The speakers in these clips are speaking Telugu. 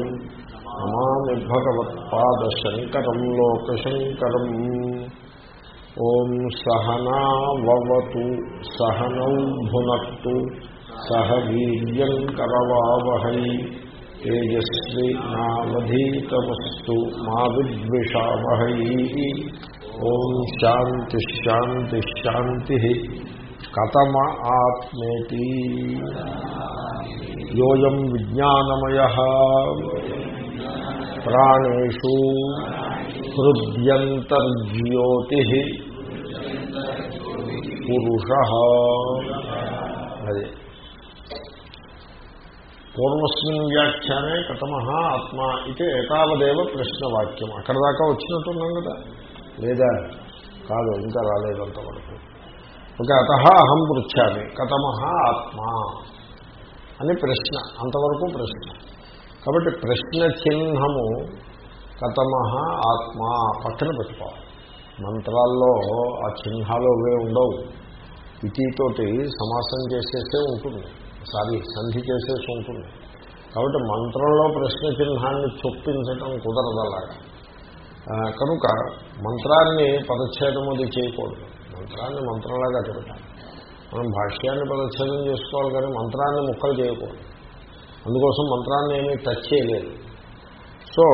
శంకరం నమామి భగవత్పాదశంకరం లోకశంకరం. ఓం సహనావతు సహనౌ భునత్తు సహ వీర్యం కరవావహై. తేజస్వి నావధీతమస్తు మా విద్విషావహై. ఓం శాంతి శాంతి శాంతి. కథమ ఆత్మేతి. యోయం విజ్ఞానమయ. ప్రాణేషు హృద్యంతర్జ్యోతి. పురుష. అది. పూర్వస్మిన్ వ్యాఖ్యానే కథమ ఆత్మ ఇది ఏతావదేవ ప్రశ్నవాక్యం. అక్కడ దాకా వచ్చినట్టున్నాం కదా? లేదా? కాదు ఇంకా రాలేదంతవరకు ఓకే అత అహం పృచ్చామి కథమ ఆత్మ. అని ప్రశ్న అంతవరకు ప్రశ్న. కాబట్టి ప్రశ్న చిహ్నము కథమ ఆత్మ పక్కన పెట్టుకోవాలి. మంత్రాల్లో ఆ చిహ్నాలు అవే ఉండవు. ఇటీతోటి సమాసం చేసేసే ఉంటుంది. సారీ సంధి చేసేసి ఉంటుంది. కాబట్టి మంత్రంలో ప్రశ్న చిహ్నాన్ని చొప్పించడం కుదరదు అలాగా. కనుక మంత్రాన్ని పదచ్ఛేదం అది చేయకూడదు. మంత్రాన్ని మంత్రంలాగా పెట్టాలి మనం భాష్యాన్ని పదచ్ఛేదం చేసుకోవాలి కానీ మంత్రాన్ని ముక్కలు చేయకూడదు. అందుకోసం మంత్రాన్ని ఏమీ టచ్ చేయలేదు. సో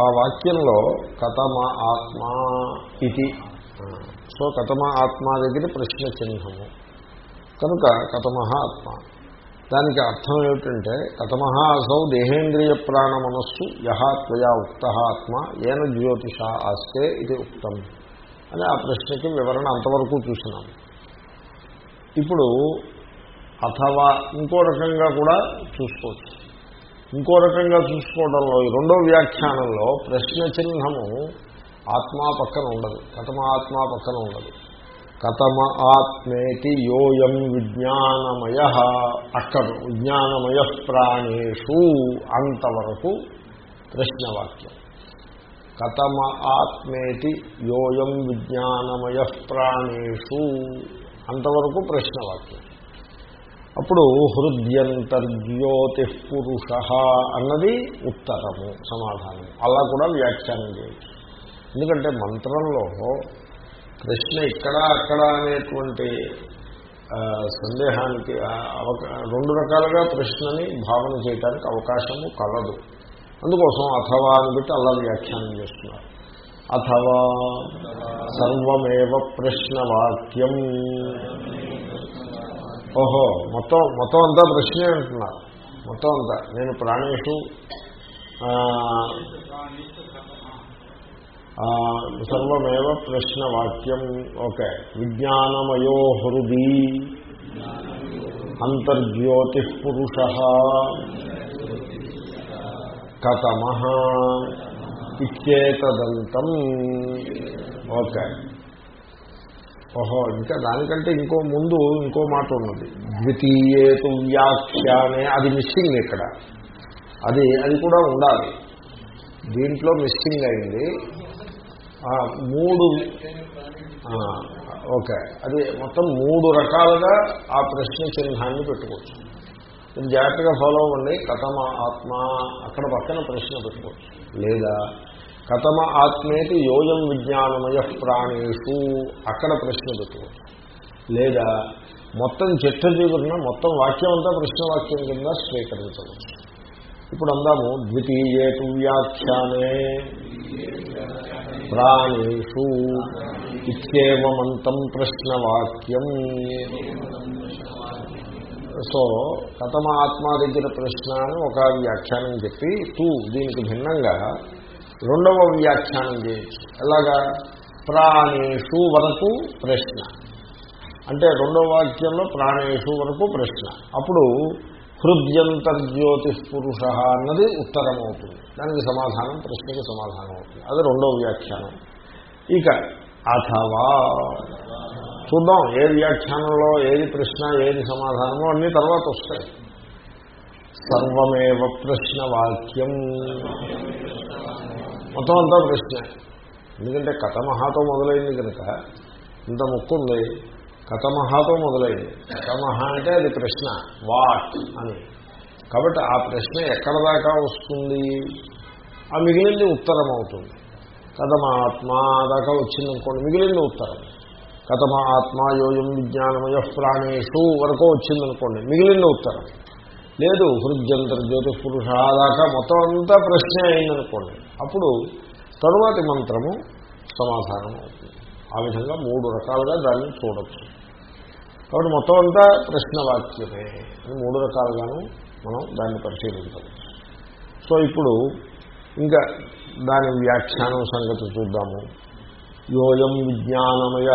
ఆ వాక్యంలో కథమ ఆత్మ ఇది. సో కథమ ఆత్మ దగ్గర ప్రశ్న చిహ్నము. కనుక కథమ ఆత్మ. దానికి అర్థం ఏమిటంటే కథమ అసౌ దేహేంద్రియ ప్రాణ మనస్సు యహ త్వయా ఉక్త ఆత్మ ఏన జ్యోతిష ఆస్తే ఇది ఉక్తం. అని ఆ ప్రశ్నకి వివరణ అంతవరకు చూసినాము ఇప్పుడు అథవా ఇంకో రకంగా కూడా చూసుకోవచ్చు. ఇంకో రకంగా చూసుకోవడంలో ఈ రెండో వ్యాఖ్యానంలో ప్రశ్న చిహ్నము ఆత్మా పక్కన ఉండదు. కథమ ఆత్మా పక్కన ఉండదు. కథమ ఆత్మేతి యోయం విజ్ఞానమయ అక్కడ విజ్ఞానమయ ప్రాణేషు అంతవరకు ప్రశ్నవాక్యం. కథమ ఆత్మేతి యోయం విజ్ఞానమయ ప్రాణేషు అంతవరకు ప్రశ్నవాక్యం. అప్పుడు హృద్యంతర్జ్యోతి పురుష అన్నది ఉత్తరము సమాధానం. అలా కూడా వ్యాఖ్యానం చేయొచ్చు. ఎందుకంటే మంత్రంలో ప్రశ్న ఇక్కడ అక్కడ అనేటువంటి సందేహానికి రెండు రకాలుగా ప్రశ్నని భావన చేయడానికి అవకాశము కలదు. అందుకోసం అథవా అని పెట్టి అలా వ్యాఖ్యానం చేస్తున్నారు. అథవా సర్వమేవ ప్రశ్నవాక్యం. ఓహో మొత్తం మొత్తం అంతా ప్రశ్నే అంటున్నారు మొత్తం అంతా. నేను ప్రాణేషు సర్వమేవ ప్రశ్నవాక్యం. ఓకే. విజ్ఞానమయో హృది. అంతర్జ్యోతి పురుష కథమ. ఇచ్చేతదంతం ఓకే. ఓహో ఇంకా దానికంటే ఇంకో ముందు ఇంకో మాట ఉన్నది. ద్వితీయేతు వ్యాఖ్యానే. అది మిస్సింగ్ ఇక్కడ. అది అది కూడా ఉండాలి. దీంట్లో మిస్సింగ్ అయింది. మూడు ఓకే. అది మొత్తం మూడు రకాలుగా ఆ ప్రశ్న చిహ్నాన్ని పెట్టుకోవచ్చు. జాగ్రత్తగా ఫాలో అవ్వండి. కథమ ఆత్మ అక్కడ పక్కన ప్రశ్న పెట్టుకోవచ్చు. లేదా కథమ ఆత్మేతి యోయం విజ్ఞానమయ ప్రాణేషు అక్కడ ప్రశ్న పెట్టుకోవచ్చు లేదా మొత్తం చెట్ట దిగుతున్న మొత్తం వాక్యం అంతా ప్రశ్నవాక్యం కింద స్వీకరించవచ్చు. ఇప్పుడు అందాము ద్వితీయేటు వ్యాఖ్యానే ప్రాణేషు ఇత్యేవమంతం ప్రశ్నవాక్యం. సో కథమ ఆత్మ దగ్గర ప్రశ్న అని ఒక వ్యాఖ్యానం చెప్పి తూ దీనికి భిన్నంగా రెండవ వ్యాఖ్యానం చేయొచ్చు. ఎలాగా? ప్రాణేషు వరకు ప్రశ్న. అంటే రెండవ వాక్యంలో ప్రాణేషు వరకు ప్రశ్న. అప్పుడు హృద్యంతర్జ్యోతిష్ పురుష అన్నది ఉత్తరం అవుతుంది దానికి సమాధానం ప్రశ్నకి సమాధానం అవుతుంది. అది రెండవ వ్యాఖ్యానం. ఇక అథవా. చూద్దాం ఏ వ్యాఖ్యానంలో ఏది ప్రశ్న ఏది సమాధానమో అన్నీ తర్వాత వస్తాయి. సర్వమేవ ప్రశ్న వాక్యం మొత్తం అంతా ప్రశ్నే ఎందుకంటే కథమహాతో మొదలైంది కనుక ఇంత ముక్కుంది కథమహాతో మొదలైంది. కథమహ అంటే అది ప్రశ్న. వాట్ అని. కాబట్టి ఆ ప్రశ్న ఎక్కడ దాకా వస్తుంది? ఆ మిగిలింది ఉత్తరం అవుతుంది. కథమాత్మ ఆత్మ దాకా వచ్చిందనుకోండి మిగిలింది ఉత్తరం. కథమ ఆత్మ యోయం విజ్ఞానమయ ప్రాణేషు వరకు వచ్చిందనుకోండి మిగిలింది ఉత్తరం. లేదు హృద్యంతర జ్యోతి పురుష దాకా మొత్తం అంతా ప్రశ్న అయిందనుకోండి అప్పుడు తరువాతి మంత్రము సమాధానం అవుతుంది. ఆ విధంగా మూడు రకాలుగా దాన్ని చూడొచ్చు. కాబట్టి మొత్తం అంతా ప్రశ్నవాక్యమే. అని మూడు రకాలుగాను మనం దాన్ని పరిశీలించవచ్చు. సో ఇప్పుడు ఇంకా దాని వ్యాఖ్యానం సంగతి చూద్దాము. యోయం విజ్ఞానమయ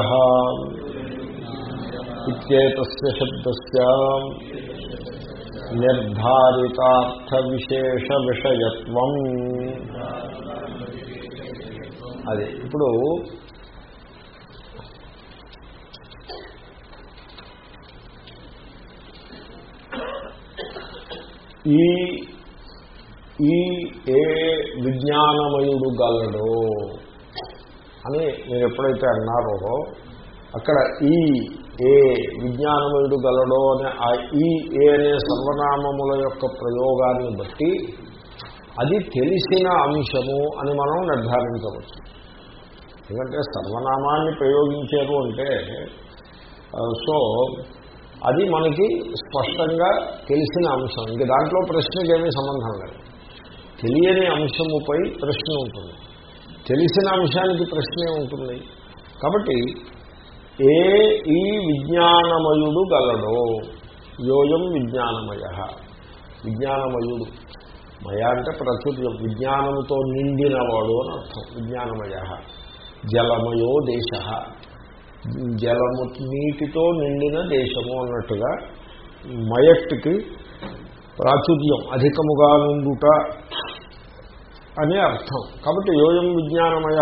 ఇత్యేతస్య శబ్దస్య నిర్ధారితార్థ విశేష విషయత్వం. అది ఇప్పుడు ఈ ఈ ఏ విజ్ఞానమయుడు గలడో అని మీరు ఎప్పుడైతే అన్నారో అక్కడ ఈ ఏ విజ్ఞానమయుడు గలడో అనే ఆ ఈ ఏ అనే సర్వనామముల యొక్క ప్రయోగాన్ని బట్టి అది తెలిసిన అంశము అని మనం నిర్ధారించవచ్చు. ఎందుకంటే సర్వనామాన్ని ప్రయోగించారు అంటే సో అది మనకి స్పష్టంగా తెలిసిన అంశం. ఇంక దాంట్లో ప్రశ్నకేమీ సంబంధం లేదు. తెలియని అంశముపై ప్రశ్న ఉంటుంది. తెలిసిన అంశానికి ప్రశ్నే ఉంటుంది. కాబట్టి ఏ ఈ విజ్ఞానమయుడు గలడో యోయం విజ్ఞానమయ. విజ్ఞానమయుడు. మయ అంటే ప్రచుర్యం. విజ్ఞానముతో నిండినవాడు అని అర్థం. విజ్ఞానమయ. జలమయో దేశ. జలము నీటితో నిండిన దేశము అన్నట్టుగా మయట్టుకి ప్రాచుర్యం అధికముగా నుండుట అనే అర్థం. కాబట్టి యోయం విజ్ఞానమయ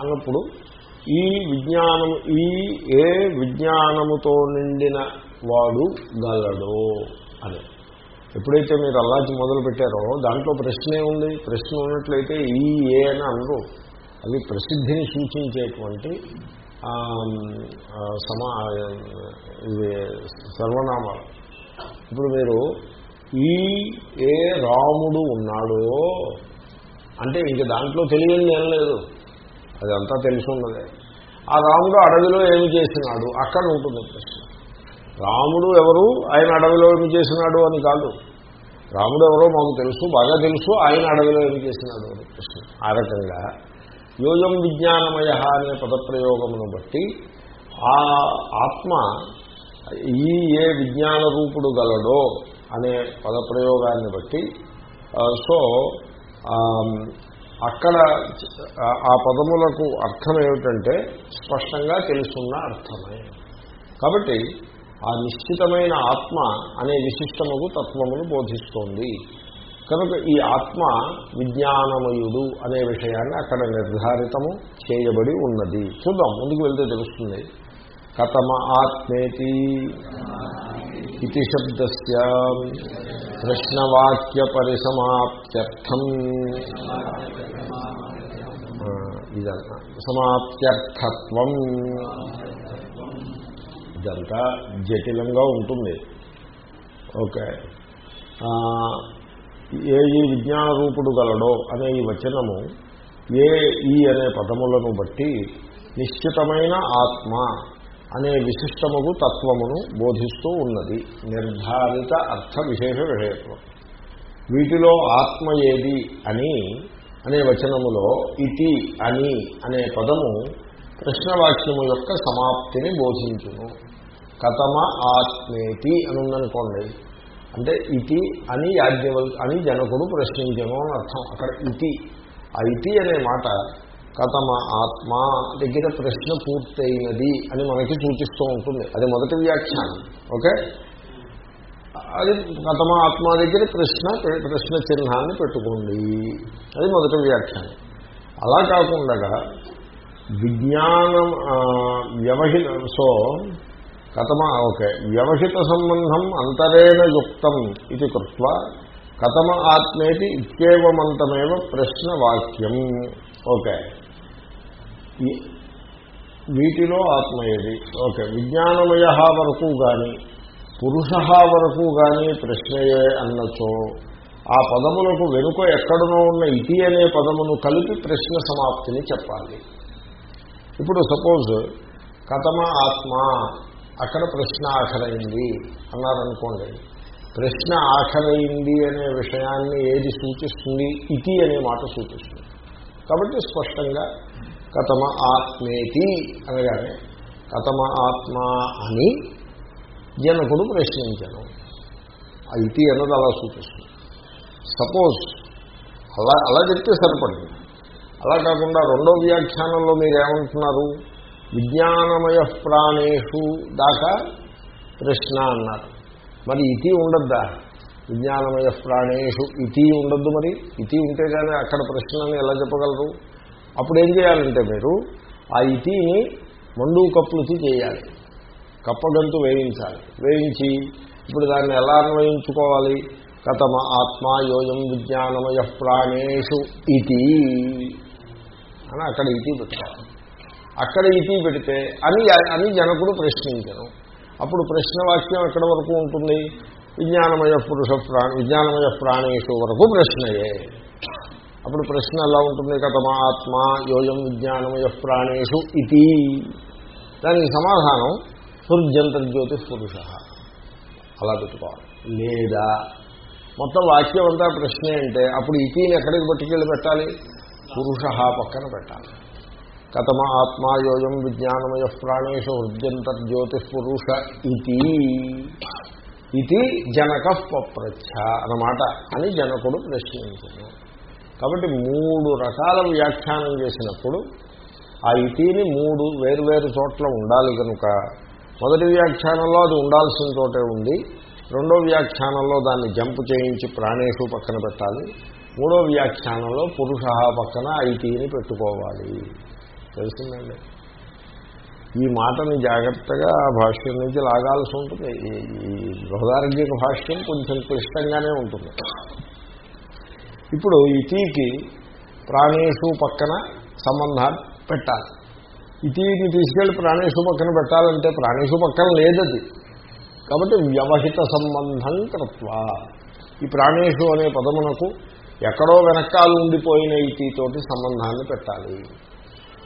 అన్నప్పుడు ఈ విజ్ఞానము ఈ ఏ విజ్ఞానముతో నిండిన వాడు గలడు అని. ఎప్పుడైతే మీరు అల్లాచి మొదలు పెట్టారో దాంట్లో ప్రశ్నే ఉంది. ప్రశ్న ఉన్నట్లయితే ఈ ఏ అని అనరు. అవి ప్రసిద్ధిని సూచించేటువంటి సమా ఇవి సర్వనామాలు. ఇప్పుడు మీరు ఈ ఏ రాముడు ఉన్నాడో అంటే ఇంక దాంట్లో తెలియని ఏం లేదు. అదంతా తెలిసి ఉన్నదే. ఆ రాముడు అడవిలో ఏమి చేసినాడు? అక్కడ ఉంటుంది ప్రశ్న. రాముడు ఎవరు? ఆయన అడవిలో ఏమి చేసినాడు అని కాదు. రాముడు ఎవరో మాకు తెలుసు బాగా తెలుసు ఆయన అడవిలో ఏమి చేసినాడు అని ప్రశ్న. ఆ రకంగా యోయం విజ్ఞానమయ అనే పదప్రయోగమును బట్టి ఆ ఆత్మ ఈ ఏ విజ్ఞాన రూపుడు గలడో అనే పదప్రయోగాన్ని బట్టి సో అక్కడ ఆ పదములకు అర్థం ఏమిటంటే స్పష్టంగా తెలుసున్న అర్థమే. కాబట్టి ఆ నిశ్చితమైన ఆత్మ అనే విశిష్టముకు తత్వమును బోధిస్తోంది. కనుక ఈ ఆత్మ విజ్ఞానమయుడు అనే విషయాన్ని అక్కడ నిర్ధారితము చేయబడి ఉన్నది. చూద్దాం ముందుకు వెళ్తే తెలుస్తుంది. కథమ ఆత్మేతి ఇది శబ్దస్య ప్రశ్నవాక్య పరిసమాప్త్యర్థం ఇదంతా సమాప్త్యర్థత్వం. ఇదంతా జటిలంగా ఉంటుంది. ఓకే. ఏ ఈ విజ్ఞాన రూపుడు గలడో అనే ఈ వచనము ఏ ఈ అనే పదములను బట్టి నిశ్చితమైన ఆత్మ అనే విశిష్టముగు తత్వమును బోధిస్తూ ఉన్నది. నిర్ధారిత అర్థ విశేష విషయత్వం. వీటిలో ఆత్మ ఏది అని అనే వచనములో ఇతి అని అనే పదము ప్రశ్నవాక్యము యొక్క సమాప్తిని బోధించును. కథమ ఆత్మేతి అని ఉందనుకోండి అంటే ఇతి అని యాజ్ఞవల్ అని జనకుడు ప్రశ్నించము అని అర్థం. అక్కడ ఇతి. ఆ ఇతి అనే మాట కథమ ఆత్మ దగ్గర ప్రశ్న పూర్తయినది అని మనకి సూచిస్తూ ఉంటుంది. అది మొదటి వ్యాఖ్యానం. ఓకే? అది కథమ ఆత్మ దగ్గర ప్రశ్న ప్రశ్న చిహ్నాన్ని పెట్టుకోండి. అది మొదటి వ్యాఖ్యానం. అలా కాకుండా విజ్ఞానం వ్యవహిత సో కథమ ఓకే. వ్యవహిత సంబంధం అంతరేణ యుక్తం ఇది కృత్వ. కథమ ఆత్మేతి ఇత్యేవమంతమేవ ప్రశ్నవాక్యం. ఓకే. వీటిలో ఆత్మ ఏది? ఓకే. విజ్ఞానమయ వరకు కానీ పురుష వరకు కానీ ప్రశ్నయే అన్నచో ఆ పదములకు వెనుక ఎక్కడనో ఉన్న ఇతి అనే పదమును కలిపి ప్రశ్న సమాప్తిని చెప్పాలి. ఇప్పుడు సపోజ్ కథమ ఆత్మ అక్కడ ప్రశ్న ఆఖరైంది అన్నారనుకోండి. ప్రశ్న ఆఖరైంది అనే విషయాన్ని ఏది సూచిస్తుంది? ఇతి అనే మాట సూచిస్తుంది. కాబట్టి స్పష్టంగా కథమ ఆత్మేతి అనగానే కథమ ఆత్మ అని జనకుడు ప్రశ్నించను. ఇతి అన్నది అలా సూచిస్తుంది. సపోజ్ అలా అలా చెప్తే సరిపడింది. అలా కాకుండా రెండో వ్యాఖ్యానంలో మీరు ఏమంటున్నారు విజ్ఞానమయ ప్రాణేషు దాకా ప్రశ్న అన్నారు. మరి ఇతి ఉండద్దా? విజ్ఞానమయ ప్రాణేషు ఇతి ఉండద్దు మరి? ఇతి ఉంటే కానీ అక్కడ ప్రశ్నని ఎలా చెప్పగలరు? అప్పుడు ఏం చేయాలంటే మీరు ఆ ఇతిని మండు కప్పులకి చేయాలి. కప్పగంతు వేయించాలి. వేయించి ఇప్పుడు దాన్ని ఎలా అన్వయించుకోవాలి? కథమ ఆత్మ యోయం విజ్ఞానమయ ప్రాణేషు ఇతి అని అక్కడ ఇతి పెట్టాలి. అక్కడ ఇతి పెడితే అని అని జనకుడు ప్రశ్నించను. అప్పుడు ప్రశ్నవాక్యం ఎక్కడి వరకు ఉంటుంది? విజ్ఞానమయ పురుష ప్రాణ విజ్ఞానమయ ప్రాణేషు వరకు ప్రశ్నయే. అప్పుడు ప్రశ్న ఎలా ఉంటుంది? కథమ ఆత్మ యోయం విజ్ఞానమయ ప్రాణేషు ఇది దానికి సమాధానం సూర్యంతర్జ్యోతి పురుష. అలా పెట్టుకోవాలి. లేదా మొత్తం వాక్యం అంతా ప్రశ్నే అంటే అప్పుడు ఇటీని ఎక్కడికి పట్టుకెళ్ళి పెట్టాలి? పురుష పక్కన పెట్టాలి. కథమ ఆత్మాయోయం విజ్ఞానమయ ప్రాణేషు హృద్యంతర్జ్యోతి పురుష ఇది ఇది జనక పప్రచ్ఛ అన్నమాట అని జనకుడు ప్రశ్నించాను కాబట్టి మూడు రకాల వ్యాఖ్యానం చేసినప్పుడు ఆ ఇటీని మూడు వేరువేరు చోట్ల ఉండాలి కనుక మొదటి వ్యాఖ్యానంలో అది ఉండాల్సిన చోటే ఉంది. రెండో వ్యాఖ్యానంలో దాన్ని జంపు చేయించి ప్రాణేషు పక్కన పెట్టాలి. మూడో వ్యాఖ్యానంలో పురుష పక్కన ఐటీని పెట్టుకోవాలి. తెలిసిందండి ఈ మాటని జాగ్రత్తగా భాష్యం నుంచి లాగాల్సి ఉంటుంది. ఈ బృహదారంగిక భాష్యం కొంచెం క్లిష్టంగానే ఉంటుంది. ఇప్పుడు ఇటీకి ప్రాణేషు పక్కన సంబంధాలు పెట్టాలి. ఇటీని తీసుకెళ్ళి ప్రాణేషు పక్కన పెట్టాలంటే ప్రాణేషు పక్కన లేదది. కాబట్టి వ్యవహిత సంబంధం కృత్వ. ఈ ప్రాణేషు అనే పదమునకు ఎక్కడో వెనకాలు ఉండిపోయిన ఇటీతోటి సంబంధాన్ని పెట్టాలి.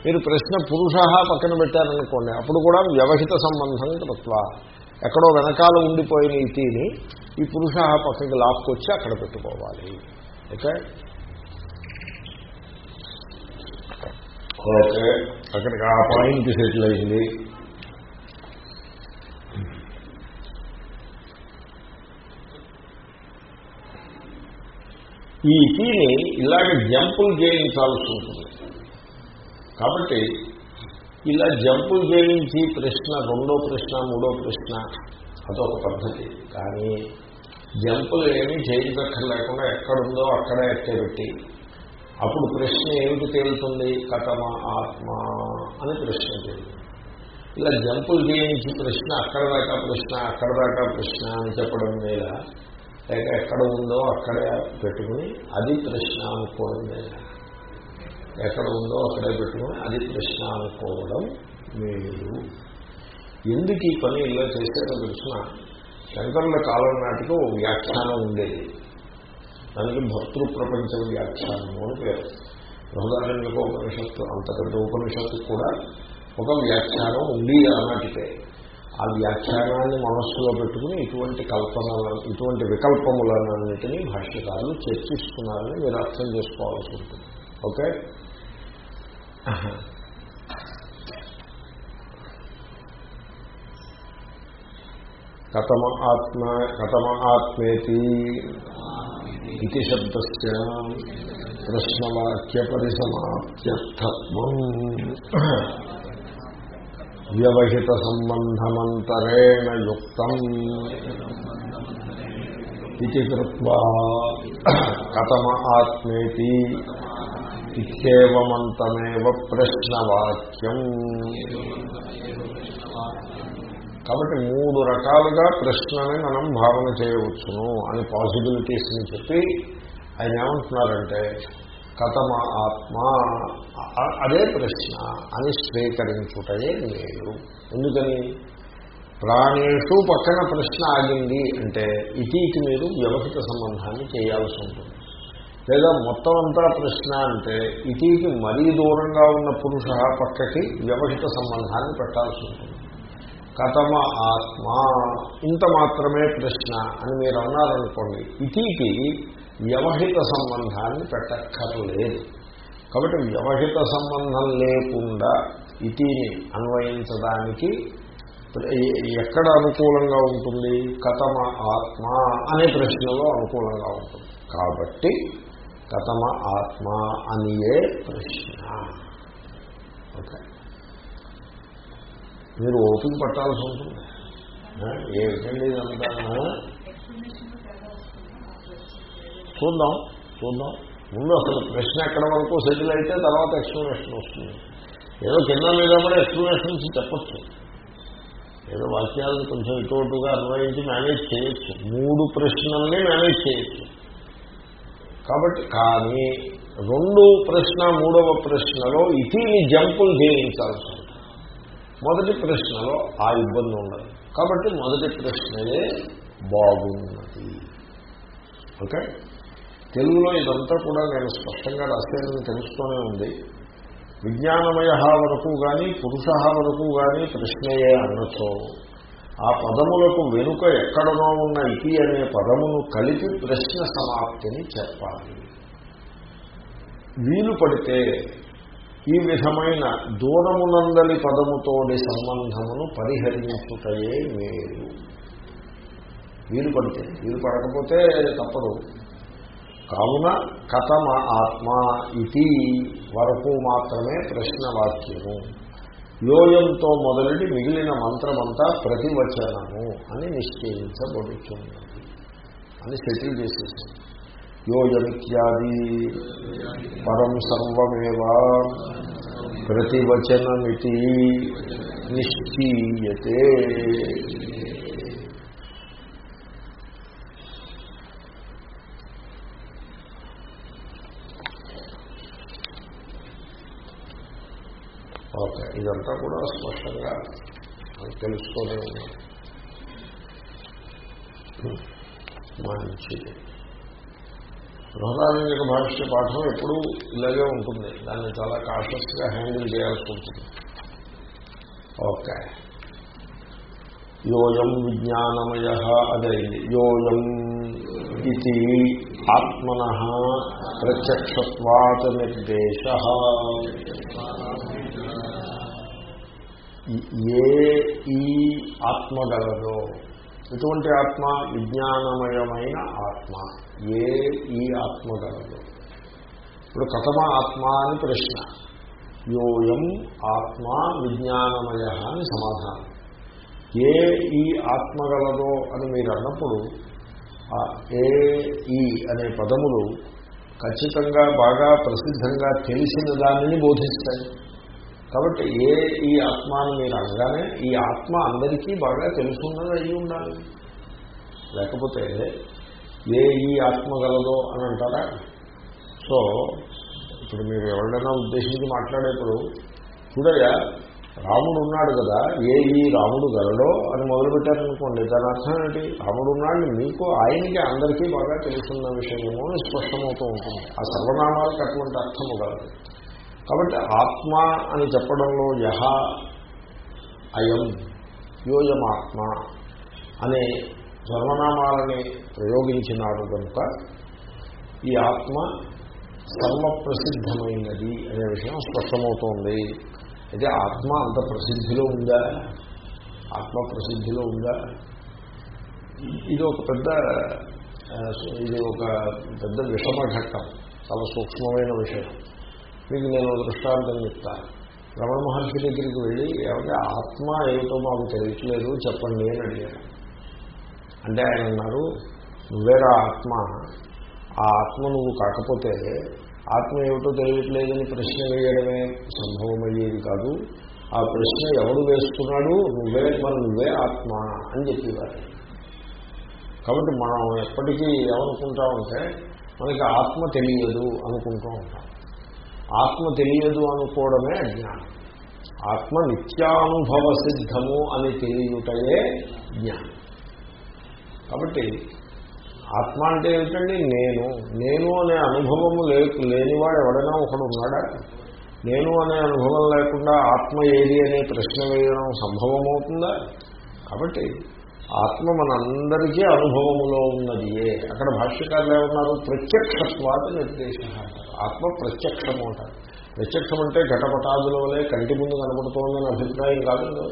మీరు ప్రశ్న పురుష పక్కన పెట్టారనుకోండి అప్పుడు కూడా వ్యవహిత సంబంధం కృత్వ ఎక్కడో వెనకాల ఉండిపోయిన ఇటీని ఈ పురుష పక్కకి లాక్కొచ్చి అక్కడ పెట్టుకోవాలి. ఓకే? ఓకే. అక్కడికి ఆ పాయింట్ సెటిల్ అయింది. ఈ ఇటీని ఇలాగ జంపులు చేయించాల్సి ఉంటుంది. కాబట్టి ఇలా జంపు చేయించి ప్రశ్న రెండో ప్రశ్న మూడో ప్రశ్న అదొక పద్ధతి. కానీ జంపులు ఏమీ చేయించక్కర్లేకుండా ఎక్కడుందో అక్కడే ఎక్కబెట్టి అప్పుడు ప్రశ్న ఏమిటి తేలుతుంది? కథమ ఆత్మ అని ప్రశ్న తేలుతుంది. ఇలా జంపులు చేయించి ప్రశ్న అక్కడ దాకా ప్రశ్న అక్కడ దాకా ప్రశ్న అని చెప్పడం లేదా లేక ఎక్కడ ఉందో అక్కడే పెట్టుకుని అది ప్రశ్న అనుకోవడం లేదా ఎక్కడ ఉందో అక్కడే పెట్టుకుని అది ప్రశ్న అనుకోవడం మేలు. ఎందుకు ఈ పని ఇలా చేశారో తెలిసిన? శంకరుల కాలం నాటికి ఓ వ్యాఖ్యానం ఉండేది. దానికి భర్తృ ప్రపంచ వ్యాఖ్యానము అని పేరు. బృహదారణ్యక ఉపనిషత్తు అంత పెద్ద ఉపనిషత్తు కూడా ఒక వ్యాఖ్యానం ఉంది అన్నటికే ఆ వ్యాఖ్యానాన్ని మనస్సులో పెట్టుకుని ఇటువంటి కల్పనలను ఇటువంటి వికల్పములన్నింటినీ భాష్యకారులు చర్చిస్తున్నారని మీరు అర్థం చేసుకోవాల్సి ఉంటుంది. ఓకే? కథమ ఆత్మ కథమ ఆత్మేతి ఇది శబ్దస్ ప్రశ్నవాక్య పరిసమాప్త్యర్థత్వం వ్యవహిత సంబంధమంతరేణ యుక్తం ఇది కృత్వా. కథమ ఆత్మేతి ఇత్యేవమంతమేవ ప్రశ్నవాక్యం. కాబట్టి మూడు రకాలుగా ప్రశ్నని మనం భావన చేయవచ్చును అని పాసిబిలిటీస్ని చెప్పి ఆయన ఏమంటున్నారంటే కథమ ఆత్మ అదే ప్రశ్న అని స్వీకరించుటయే లేదు ఎందుకని? ప్రాణేషు పక్కన ప్రశ్న ఆగింది అంటే ఇటీకి మీరు వ్యవహిత సంబంధాన్ని చేయాల్సి ఉంటుంది. లేదా మొత్తం అంతా ప్రశ్న అంటే ఇటీకి మరీ దూరంగా ఉన్న పురుష పక్కకి వ్యవహిత సంబంధాన్ని పెట్టాల్సి ఉంటుంది. కథమ ఆత్మ ఇంత మాత్రమే ప్రశ్న అని మీరు అన్నారనుకోండి ఇటీకి వ్యవహిత సంబంధాన్ని పెట్టక్కర్లేదు. కాబట్టి వ్యవహిత సంబంధం లేకుండా ఇటీని అన్వయించడానికి ఎక్కడ అనుకూలంగా ఉంటుంది? కథమ ఆత్మ అనే ప్రశ్నలో అనుకూలంగా ఉంటుంది. కాబట్టి కథమ ఆత్మ అనియే ప్రశ్న. ఓకే. మీరు ఓపిక పట్టాల్సి ఉంటుంది. ఏమిటండి ఇదంతా చూద్దాం చూద్దాం. ముందు అసలు ప్రశ్న ఎక్కడ వరకు సెటిల్ అయితే తర్వాత ఎక్స్ప్లెనేషన్ వస్తుంది. ఏదో కింద మీద కూడా ఎక్స్ప్లెనేషన్స్ చెప్పచ్చు. ఏదో వాక్యాలను కొంచెం ఇటువటుగా అన్వయించి మేనేజ్ చేయొచ్చు. మూడు ప్రశ్నల్ని మేనేజ్ చేయొచ్చు. కాబట్టి కానీ రెండు ప్రశ్న మూడవ ప్రశ్నలో ఇటీని జంపులు జయించాల్సి ఉంటుంది. మొదటి ప్రశ్నలో ఆ ఇబ్బంది ఉండదు. కాబట్టి మొదటి ప్రశ్నయే బాగున్నది. ఓకే? తెలుగులో ఇదంతా కూడా నేను స్పష్టంగా రాసేదని తెలుస్తూనే ఉంది. విజ్ఞానమయ వరకు కానీ పురుష వరకు కానీ ప్రశ్నయే అనొచ్చో ఆ పదములకు వెనుక ఎక్కడనో ఉన్న ఇతి అనే పదమును కలిపి ప్రశ్న సమాప్తిని చెప్పాలి. వీలు పడితే ఈ విధమైన దూరమునందలి పదముతోడి సంబంధమును పరిహరించుటయే మేలు. వీలు పడితే వీలు పడకపోతే తప్పదు. కావున కథమ ఆత్మ ఇది వరకు మాత్రమే ప్రశ్నవాక్యము. యోయంతో మొదలెడి మిగిలిన మంత్రమంతా ప్రతివచనము అని నిశ్చయించబడుతున్నది అని సెటిల్ చేసేసాం యోయమిత్యాది పరం సర్వమేవా ప్రతివచనమితి నిశ్చీయతే. ఓకే. ఇదంతా కూడా స్పష్టంగా తెలుస్తూనే ఉంది. మంచిది. బృహదారంజక భాష్య పాఠం ఎప్పుడూ ఇలాగే ఉంటుంది. దాన్ని చాలా కాషస్గా హ్యాండిల్ చేయాల్సి ఉంటుంది. ఓకే. యోయం విజ్ఞానమయ అదైంది యోయం ఇది ఆత్మన ప్రత్యక్షత్వాత నిర్దేశ ఏ ఈ ఆత్మ గలదో ఎటువంటి ఆత్మ? విజ్ఞానమయమైన ఆత్మ. ఏ ఈ ఆత్మ గలదో ఇప్పుడు కథమ ఆత్మ అని ప్రశ్న. యోయం ఆత్మ విజ్ఞానమయ అని సమాధానం. ఏ ఈ ఆత్మ గలదో అని మీరు అన్నప్పుడు ఏ ఈ అనే పదములు ఖచ్చితంగా బాగా ప్రసిద్ధంగా తెలిసిన దానిని బోధిస్తాయి. కాబట్టి ఏ ఈ ఆత్మ అని మీరు అనగానే ఈ ఆత్మ అందరికీ బాగా తెలుసున్నది అయ్యి ఉండాలి. లేకపోతే ఏ ఈ ఆత్మ గలదో అని అంటారా? సో ఇప్పుడు మీరు ఎవరైనా ఉద్దేశించి మాట్లాడేప్పుడు చూడయ్యా రాముడు ఉన్నాడు కదా ఏ ఈ రాముడు గలడో అని మొదలుపెట్టారనుకోండి దాని అర్థం ఏంటి? రాముడు ఉన్నాడు మీకు ఆయనకి అందరికీ బాగా తెలుసున్న విషయమేమో స్పష్టమవుతూ ఉంటుంది. ఆ సర్వనామాలకు అటువంటి అర్థము కలదు కాబట్టి ఆత్మ అని చెప్పడంలో యహ అయం యోయమాత్మ అనే సర్వనామాలని ప్రయోగించినారు కనుక ఈ ఆత్మ సర్వప్రసిద్ధమైనది అనే విషయం స్పష్టమవుతోంది. అయితే ఆత్మ అంత ప్రసిద్ధిలో ఉందా? ఆత్మ ప్రసిద్ధిలో ఉందా? ఇది ఒక పెద్ద ఇది ఒక పెద్ద విషమ ఘట్టం చాలా సూక్ష్మమైన విషయం. మీకు నేను దృష్టాంతం చెప్తాను రమణ మహర్షి దగ్గరికి వెళ్ళి ఏమంటే ఆత్మ ఏమిటో మాకు తెలియట్లేదు చెప్పండి అని అడిగాను అంటే ఆయన అన్నారు నువ్వేరా ఆత్మ? ఆ ఆత్మ నువ్వు కాకపోతే ఆత్మ ఏమిటో తెలియట్లేదని ప్రశ్న వేయడమే సంభవమయ్యేది కాదు. ఆ ప్రశ్న ఎవడు వేస్తున్నాడు? నువ్వే మరి నువ్వే ఆత్మ అని చెప్పేవారు. కాబట్టి మనం ఎప్పటికీ ఏమనుకుంటామంటే మనకి ఆత్మ తెలియదు అనుకుంటూ ఉంటాం. ఆత్మ తెలియదు అనుకోవడమే అజ్ఞానం. ఆత్మ నిత్యానుభవ సిద్ధము అని తెలియటయే జ్ఞానం. కాబట్టి ఆత్మ అంటే ఏమిటండి? నేను. నేను అనే అనుభవము లేకు లేనివాడు ఎవడైనా ఒకడు ఉన్నాడా? నేను అనే అనుభవం లేకుండా ఆత్మ ఏది అనే ప్రశ్న వేయడం సంభవం అవుతుందా కాబట్టి ఆత్మ మనందరికీ అనుభవములో ఉన్నదియే. అక్కడ భాష్యకారులు ఏమన్నారు? ప్రత్యక్షత్వాత నిర్దేశం ఆత్మ ప్రత్యక్షము అంటారు. ప్రత్యక్షం అంటే ఘటపటాదుల కంటి ముందు కనబడుతోందని అభిప్రాయం కాదు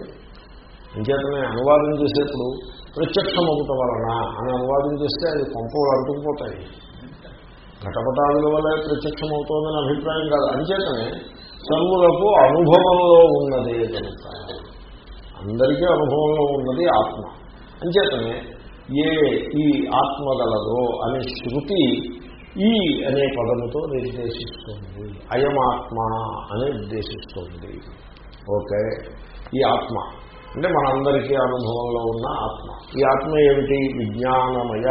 ఇంకేతనే అనువాదం చేసేప్పుడు ప్రత్యక్షం అవుతాం వలన అని అనువాదం చేస్తే అది కొంపలు అంటుకుపోతాయి. ఘటపటాదుల వల్ల ప్రత్యక్షం అవుతోందని అభిప్రాయం కాదు. అంచేతనే సర్వులకు అనుభవంలో ఉన్నదే కనుక అందరికీ అనుభవంలో ఉన్నది ఆత్మ. అంచేతనే ఏ ఈ ఆత్మ గలదో అనే శృతి ఈ అనే పదముతో నిర్దేశిస్తుంది. అయమాత్మ అని నిర్దేశిస్తుంది. ఓకే. ఈ ఆత్మ. అంటే మనందరికీ అనుభవంలో ఉన్న ఆత్మ. ఈ ఆత్మ ఏమిటి? విజ్ఞానమయ.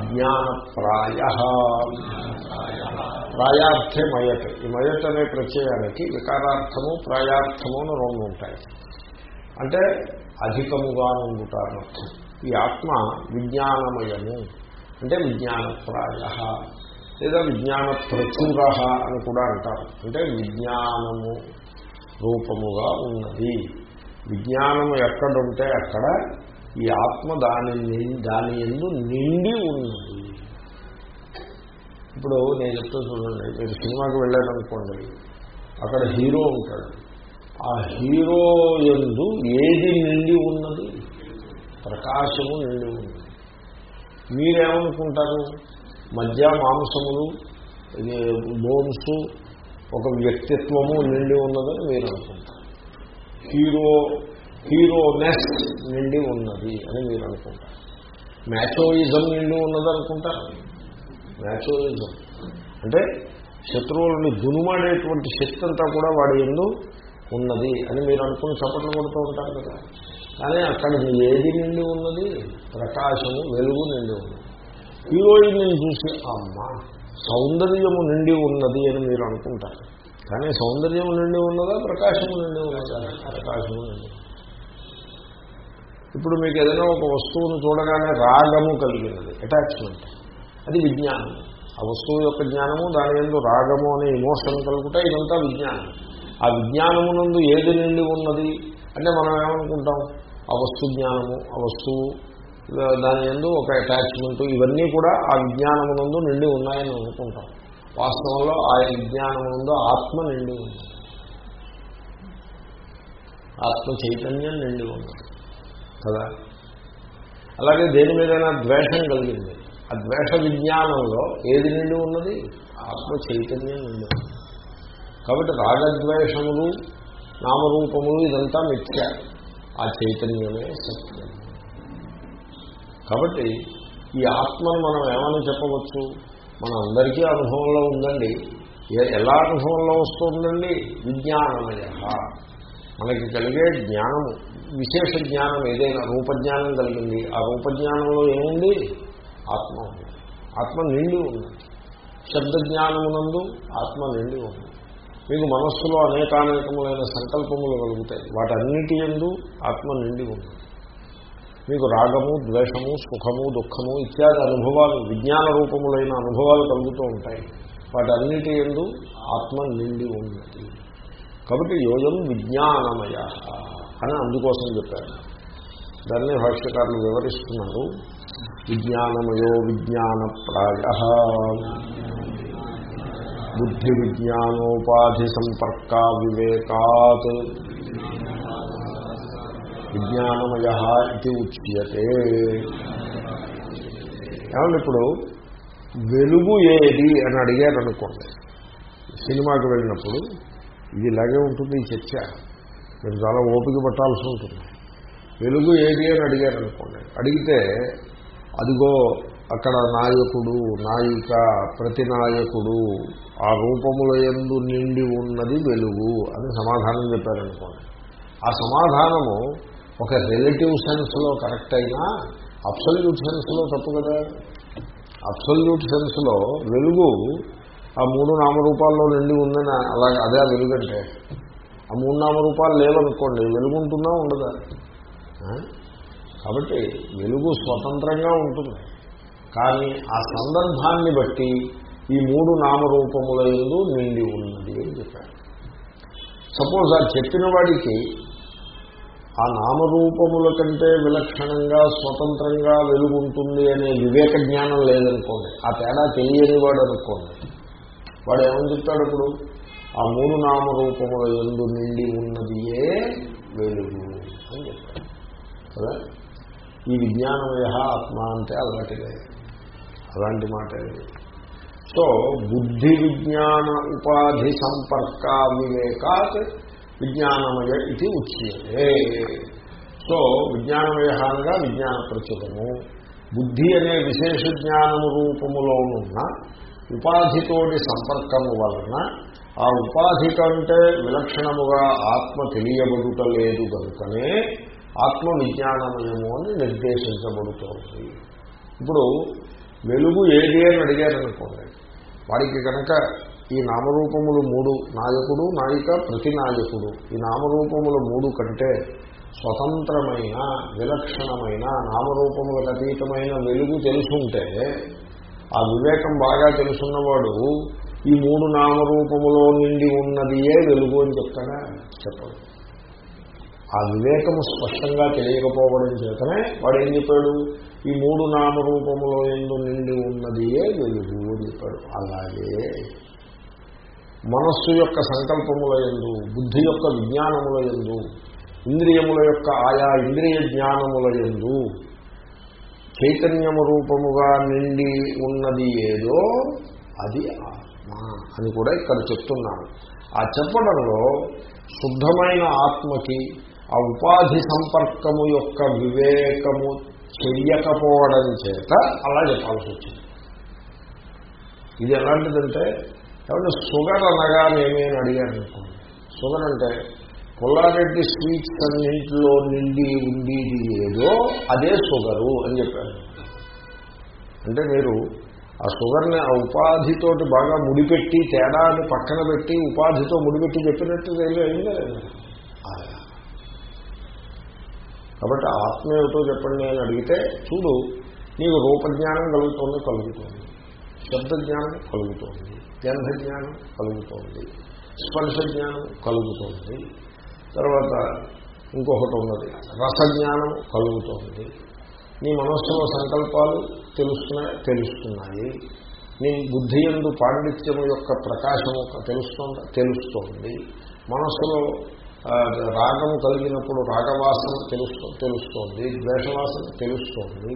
విజ్ఞానప్రాయ. ప్రాయార్థే మయట్ ఈ మయట్ అనే ప్రత్యయానికి వికారార్థము ప్రాయార్థము అని రెండు ఉంటాయి. అంటే అధికముగా ఉండుతారు ఈ ఆత్మ విజ్ఞానమయము. అంటే విజ్ఞానప్రాయ లేదా విజ్ఞాన ప్రచుర అని కూడా అంటారు. అంటే విజ్ఞానము రూపముగా ఉన్నది. విజ్ఞానము ఎక్కడుంటే అక్కడ ఈ ఆత్మ దాని దాని ఎందు నిండి ఉన్నది. ఇప్పుడు నేను చెప్తా చూడండి మీరు సినిమాకి వెళ్ళారనుకోండి అక్కడ హీరో ఉంటాడు. ఆ హీరో ఎందు ఏది నిండి ఉన్నది? ప్రకాశము నిండి ఉన్నది. మీరేమనుకుంటారు? మధ్య మాంసములు బోన్స్ ఒక వ్యక్తిత్వము నిండి ఉన్నదని మీరు అనుకుంటారు హీరో హీరోనెస్ నిండి ఉన్నది అని మీరు అనుకుంటారు మ్యాచోయిజం నిండి ఉన్నది అనుకుంటారు మ్యాచోయిజం. అంటే శత్రువులను దునుమాడేటువంటి శక్తి అంతా కూడా వాడి ఎందు ఉన్నది అని మీరు అనుకుని చప్పట్లు కొడుతూ ఉంటారు కదా. కానీ అక్కడికి ఏది నిండి ఉన్నది? ప్రకాశము వెలుగు నిండి ఉన్నది. హీరోయిన్ చూసి అమ్మ సౌందర్యము నిండి ఉన్నది అని మీరు అనుకుంటారు. కానీ సౌందర్యం నిండి ఉన్నదా? ప్రకాశము నిండి ఉన్నదా? ప్రకాశము నిండి ఇప్పుడు మీకు ఏదైనా ఒక వస్తువును చూడగానే రాగము కలిగినది అటాచ్మెంట్ అది విజ్ఞానం. ఆ వస్తువు యొక్క జ్ఞానము దాని ఎందు రాగము అనే ఇమోషన్ కలుగుతా ఇదంతా విజ్ఞానం. ఆ విజ్ఞానమునందు ఏది నిండి ఉన్నది? అంటే మనం ఏమనుకుంటాం? ఆ వస్తు జ్ఞానము ఆ వస్తువు దాని ఎందు ఒక అటాచ్మెంట్ ఇవన్నీ కూడా ఆ విజ్ఞానమునందు నిండి ఉన్నాయని అనుకుంటాం. వాస్తవంలో ఆ విజ్ఞానమునందు ఆత్మ నిండి ఉంది. ఆత్మ చైతన్యం నిండి ఉంది. కదా? అలాగే దేని మీదైనా ద్వేషం కలిగింది. ఆ ద్వేష విజ్ఞానంలో ఏది నిండి ఉన్నది? ఆత్మ చైతన్యం నిండి ఉంది. కాబట్టి రాగద్వేషములు నామరూపములు ఇదంతా మిథ్య. ఆ చైతన్యమే సత్యం. కాబట్టి ఈ ఆత్మను మనం ఏమని చెప్పవచ్చు? మన అందరికీ అనుభవంలో ఉందండి. ఎలా అనుభవంలో వస్తుందండి? విజ్ఞానమయ మనకి కలిగే జ్ఞానము విశేష జ్ఞానం ఏదైనా రూపజ్ఞానం కలిగింది. ఆ రూపజ్ఞానంలో ఏముంది? ఆత్మ ఉంది. ఆత్మ నిండి ఉంది శబ్దజ్ఞానమునందు ఆత్మ నిండి ఉంది మీకు మనస్సులో అనేకానేకములైన సంకల్పములు కలుగుతాయి. వాటన్నిటి ఎందు ఆత్మ నిండి ఉంది. మీకు రాగము ద్వేషము సుఖము దుఃఖము ఇత్యాది అనుభవాలు విజ్ఞాన రూపములైన అనుభవాలు కలుగుతూ ఉంటాయి. వాటన్నిటి ఎందు ఆత్మ నిండి ఉన్నది. కాబట్టి యోజం విజ్ఞానమయ అని అందుకోసం చెప్పారు. దాన్ని భాష్యకారులు వివరిస్తున్నారు. విజ్ఞానమయో విజ్ఞాన ప్రాయ బుద్ధి విజ్ఞానోపాధి సంపర్క వివేకాత్ విజ్ఞానమయ ఇది ఉచ్యతే. ఏమంటే ఇప్పుడు వెలుగు ఏది అని అడిగారు అనుకోండి సినిమాకి వెళ్ళినప్పుడు ఇది ఇలాగే ఉంటుంది ఈ చర్చ. మీరు చాలా ఓపిక పట్టాల్సి ఉంటుంది. వెలుగు ఏది అని అడిగారు అనుకోండి అడిగితే అదిగో అక్కడ నాయకుడు నాయిక ప్రతి నాయకుడు ఆ రూపముల ఎందు నిండి ఉన్నది వెలుగు అని సమాధానం చెప్పారనుకోండి. ఆ సమాధానము ఒక రిలేటివ్ సెన్స్లో కరెక్ట్ అయినా అబ్సల్యూట్ సెన్స్లో తప్పు కదా. అబ్సల్యూట్ సెన్స్లో వెలుగు ఆ మూడు నామరూపాల్లో నిండి ఉందని అలా అదే వెలుగంటే. ఆ మూడు నామరూపాలు లేవనుకోండి వెలుగు ఉంటుందా ఉండదా కాబట్టి వెలుగు స్వతంత్రంగా ఉంటుంది. కానీ ఆ సందర్భాన్ని బట్టి ఈ మూడు నామరూపముల ఎందు నిండి ఉన్నది అని చెప్పారు సపోజ్ ఆ చెప్పిన వాడికి ఆ నామరూపముల కంటే విలక్షణంగా స్వతంత్రంగా వెలుగుంటుంది అనే వివేక జ్ఞానం లేదనుకోండి ఆ తేడా తెలియని వాడు అనుకోండి వాడు ఏమని చెప్తాడు ఇప్పుడు? ఆ మూడు నామరూపముల ఎందు నిండి ఉన్నదియే వెలుగు అని చెప్తాడు. కదా? ఈ యహ ఆత్మ అంటే అలాంటిదే అలాంటి మాట సో బుద్ధి విజ్ఞాన ఉపాధి సంపర్క వివేకాత్ విజ్ఞానమయ ఇది ఉచ్యతే. సో విజ్ఞానమయ అనగా విజ్ఞాన ప్రచురము. బుద్ధి అనే విశేష జ్ఞానము రూపములోనున్న ఉపాధితోటి సంపర్కము వలన ఆ ఉపాధి కంటే విలక్షణముగా ఆత్మ తెలియబడుటలేదు కనుకనే ఆత్మ విజ్ఞానమయము అని నిర్దేశించబడుతోంది. ఇప్పుడు వెలుగు ఏది అని అడిగారనుకోండి. వాడికి కనుక ఈ నామరూపములు మూడు నాయకుడు నాయిక ప్రతి నాయకుడు ఈ నామరూపముల మూడు కంటే స్వతంత్రమైన విలక్షణమైన నామరూపములకు అతీతమైన వెలుగు తెలుసుంటే ఆ వివేకం బాగా తెలుసున్నవాడు ఈ మూడు నామరూపములో నిండి ఉన్నదియే వెలుగు అని చెప్తాడా? చెప్పడు. ఆ వివేకము స్పష్టంగా తెలియకపోవడం చేతనే వాడు ఏం చెప్పాడు? ఈ మూడు నామరూపములో ఎందు నిండి ఉన్నదియే వెలుగు అని చెప్పాడు. అలాగే మనస్సు యొక్క సంకల్పముల ఎందు బుద్ధి యొక్క విజ్ఞానముల ఎందు ఇంద్రియముల యొక్క ఆయా ఇంద్రియ జ్ఞానముల ఎందు చైతన్యము రూపముగా నిండి ఉన్నది ఏదో అది ఆత్మ అని కూడా ఇక్కడ చెప్తున్నాను ఆ చెప్పడంలో శుద్ధమైన ఆత్మకి ఆ ఉపాధి సంపర్కము యొక్క వివేకము చెయ్యకపోవడం చేత అలా చెప్పాల్సి వచ్చింది. ఇది ఎలాంటిదంటే కాబట్టి షుగర్ అనగానేమి అని అడిగాను అనుకోండి. షుగర్ అంటే పుల్లారెడ్డి స్వీట్స్ అన్నింటిలో నిండి ఉండేది ఏదో అదే షుగరు అని చెప్పారు. అంటే మీరు ఆ షుగర్ని ఆ ఉపాధితోటి బాగా ముడిపెట్టి తేడాన్ని పక్కన పెట్టి ఉపాధితో ముడిపెట్టి చెప్పినట్టు తెలియ అయిందా లేదా? కాబట్టి ఆత్మ ఏమిటో చెప్పండి అని అడిగితే చూడు నీకు రూపజ్ఞానం కలుగుతోంది కలుగుతోంది. శబ్ద జ్ఞానం కలుగుతోంది. గంధ జ్ఞానం కలుగుతోంది. స్పర్శ జ్ఞానం కలుగుతోంది. తర్వాత ఇంకొకటి ఉన్నది రసజ్ఞానం కలుగుతోంది. నీ మనస్సులో సంకల్పాలు తెలుస్తున్నా తెలుస్తున్నాయి. నీ బుద్ధి ఎందు పాండిత్యము యొక్క ప్రకాశము తెలుస్తుంది తెలుస్తోంది. మనస్సులో రాగం రాగము కలిగినప్పుడు రాగవాసన తెలుస్తూ తెలుస్తోంది ద్వేషవాసన తెలుస్తోంది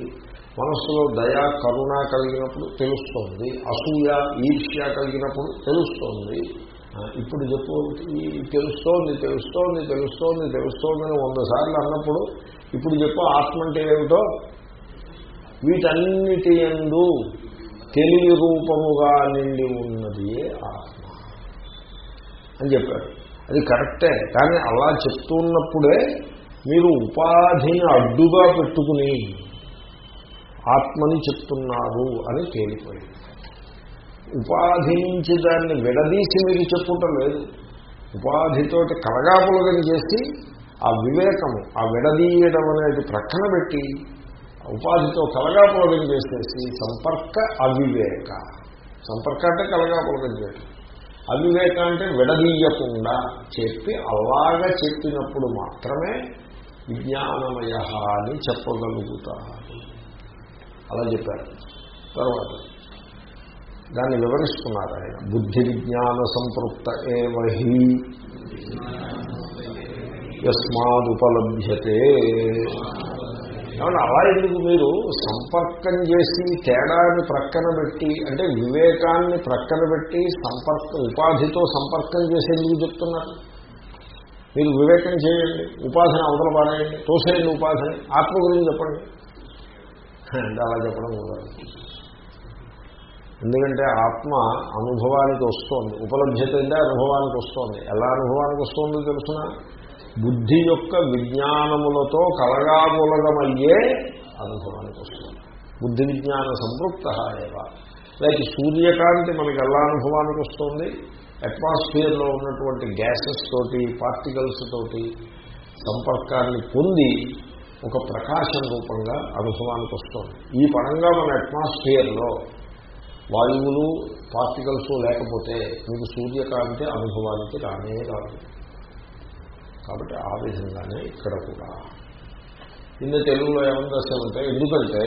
మనస్సులో దయ కరుణ కలిగినప్పుడు తెలుస్తోంది అసూయ ఈర్ష్య కలిగినప్పుడు తెలుస్తోంది. ఇప్పుడు చెప్పు తెలుస్తోంది తెలుస్తోంది తెలుస్తోంది తెలుస్తోంది వంద సార్లు అన్నప్పుడు ఇప్పుడు చెప్పు ఆత్మ అంటే ఏమిటో? వీటన్నిటి ఎందు తెలివి రూపముగా నిండి ఉన్నది ఆత్మ అని చెప్పారు అది కరెక్టే. కానీ అలా చెప్తున్నప్పుడే మీరు ఉపాధిని అడ్డుగా పెట్టుకుని ఆత్మని చెప్తున్నారు అని తేలిపోయింది. ఉపాధి నుంచి దాన్ని విడదీసి మీరు చెప్పుకుంటం లేదు. ఉపాధితోటి కలగాపులగని చేసి ఆ వివేకము ఆ విడదీయడం అనేది ప్రక్కన పెట్టి ఉపాధితో కలగాపులగం చేసేసి సంపర్క అవివేక. సంపర్క అంటే కలగాపులగం చేయడం అవివేక అంటే విడదీయకుండా చెప్పి అలాగా చెప్పినప్పుడు మాత్రమే విజ్ఞానమయ అని చెప్పగలుగుతారు. అలా చెప్పారు. తర్వాత దాన్ని వివరిస్తున్నారు ఆయన. బుద్ధి విజ్ఞాన సంపృక్త ఏవహి యస్మాదుపలభ్యతే. కాబట్టి అలా ఎందుకు మీరు సంపర్కం చేసి తేడాన్ని ప్రక్కన పెట్టి అంటే వివేకాన్ని ప్రక్కన పెట్టి సంపర్క ఉపాధితో సంపర్కం చేసి ఎందుకు చెప్తున్నారు? మీరు వివేకం చేయండి ఉపాధిని అవతల పాడేయండి తోసేయండి ఉపాధిని ఆత్మ గురించి చెప్పండి. అంటే అలా చెప్పడం కుదరదు ఎందుకంటే ఆత్మ అనుభవానికి వస్తోంది. ఉపలభ్యత అంటే అనుభవానికి వస్తోంది. ఎలా అనుభవానికి వస్తుందో తెలుసిన? బుద్ధి యొక్క విజ్ఞానములతో కలగామూలగమయ్యే అనుభవానికి వస్తుంది. బుద్ధి విజ్ఞాన సంపృక్త ఏవా. లైక్ సూర్యకాంతి మనకి ఎలా అనుభవానికి వస్తుంది? అట్మాస్ఫియర్లో ఉన్నటువంటి గ్యాసెస్ తోటి పార్టికల్స్ తోటి సంపర్కాన్ని పొంది ఒక ప్రకాశం రూపంగా అనుభవానికి వస్తుంది. ఈ పరంగా మన అట్మాస్ఫియర్లో వాయువులు పార్టికల్స్ లేకపోతే మీకు సూర్యకాంతి అనుభవానికి రానే రాదు. కాబట్టి ఆ విధంగానే ఇక్కడ కూడా. కింద తెలుగులో ఏమని రాశామంటే ఎందుకంటే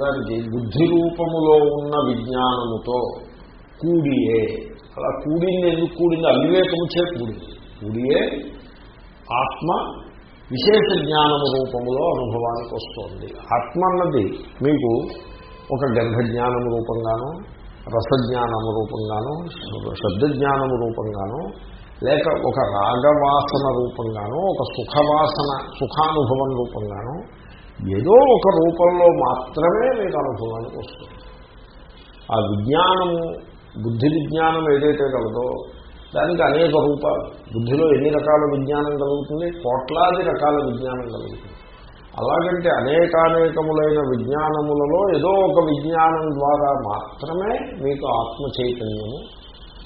దానికి బుద్ధి రూపములో ఉన్న విజ్ఞానముతో కూడియే. అలా కూడింది ఎందుకు కూడింది? అవివేకము చే కూడింది. కూడియే ఆత్మ విశేష జ్ఞానము రూపములో అనుభవానికి వస్తుంది. ఆత్మ అన్నది మీకు ఒక గర్భజ్ఞానము రూపంగాను రసజ్ఞానము రూపంగాను శబ్దజ్ఞానము రూపంగాను లేక ఒక రాగవాసన రూపంగాను ఒక సుఖవాసన సుఖానుభవం రూపంగాను ఏదో ఒక రూపంలో మాత్రమే మీకు అనుభవానికి వస్తుంది. ఆ విజ్ఞానము బుద్ధి విజ్ఞానం ఏదైతే కలదో దానికి అనేక రూపాలు. బుద్ధిలో ఎన్ని రకాల విజ్ఞానం కలుగుతుంది? కోట్లాది రకాల విజ్ఞానం కలుగుతుంది. అలాగంటే అనేకానేకములైన విజ్ఞానములలో ఏదో ఒక విజ్ఞానం ద్వారా మాత్రమే మీకు ఆత్మ చైతన్యము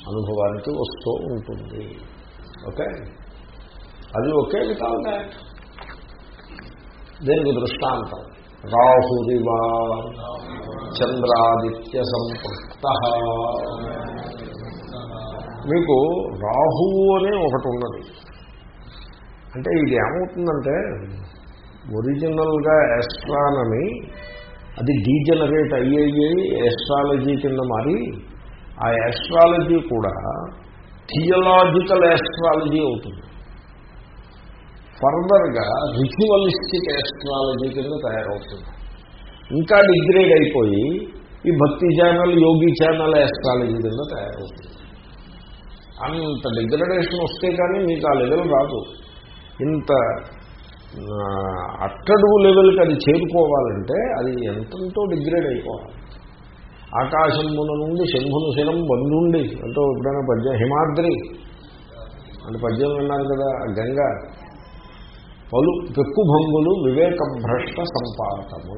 అనుభవానికి వస్తూ ఉంటుంది. ఓకే? అది ఒకే విధాలు దాట్. దీనికి దృష్టాంతం. రాహురివా చంద్రాదిత్య సంపృక్త. మీకు రాహువు అనే ఒకటి ఉన్నది. అంటే ఇది ఏమవుతుందంటే ఒరిజినల్గా ఎస్ట్రానమీ అది డీజనరేట్ అయ్యేయి ఎస్ట్రాలజీ కింద మారి ఆ ఎస్ట్రాలజీ కూడా థియలాజికల్ ఎస్ట్రాలజీ అవుతుంది. ఫర్దర్గా రిచువలిస్టిక్ ఎస్ట్రాలజీ కింద తయారవుతుంది. ఇంకా డిగ్రేడ్ అయిపోయి ఈ భక్తి ఛానల్ యోగి ఛానల్ ఎస్ట్రాలజీ కింద తయారవుతుంది. అంత డిగ్రేడేషన్ వస్తే కానీ మీకు ఆ లెవెల్ రాదు. ఇంత అట్టడుగు లెవెల్కి అది చేరుకోవాలంటే అది ఎంతంతో డిగ్రేడ్ అయిపోవాలి. ఆకాశమున నుండి శంభును శిలం బంధుండి అంటూ ఎప్పుడైనా పద్యం హిమాద్రి అంటే పద్యం విన్నారు కదా ఆ గంగ పలు పెక్కుభంగులు వివేక భ్రష్ట సంపాతము